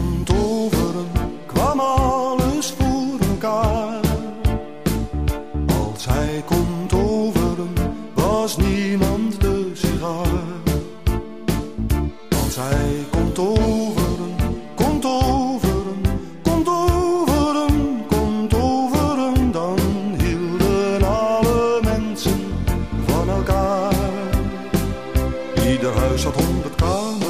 kon toveren, kwam alles voor elkaar. Als hij kon toveren, was niemand de sigaar. Als hij komt overen, kon toveren, kon toveren, kon toveren, dan hielden alle mensen van elkaar. Ieder huis had honderd kamers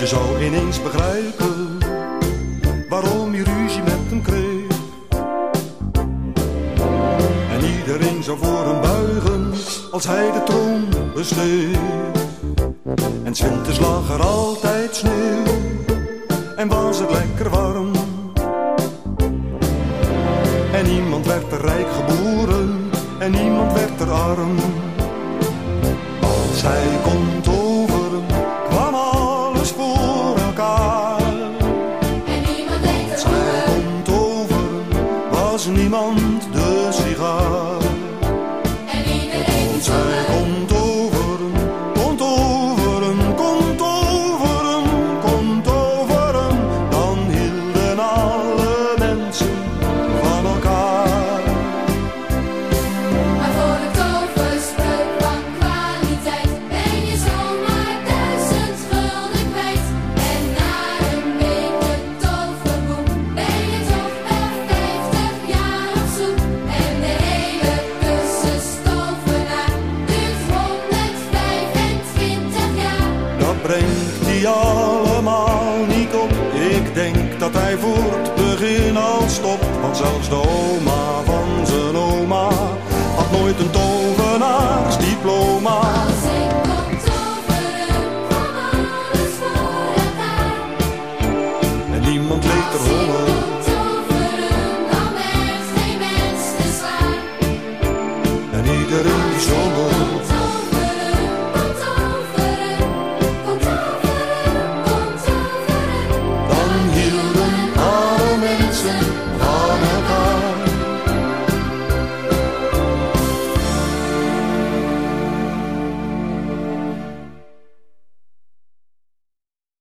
Vriendje zou ineens begrijpen waarom hij ruzie met hem kreeg. En iedereen zou voor hem buigen als hij de troon besteeg. En winters lag er altijd sneeuw en was het lekker warm. En niemand werd er rijk geboren en niemand werd er arm. Als hij komt dat hij voor het begin al stopt. Want zelfs de oma van zijn oma had nooit een tovenaarsdiploma. Als ik kom toveren, kwam alles voor elkaar. En niemand leek er honger. toveren, dan werd geen mens te zwaar. En iedereen die zong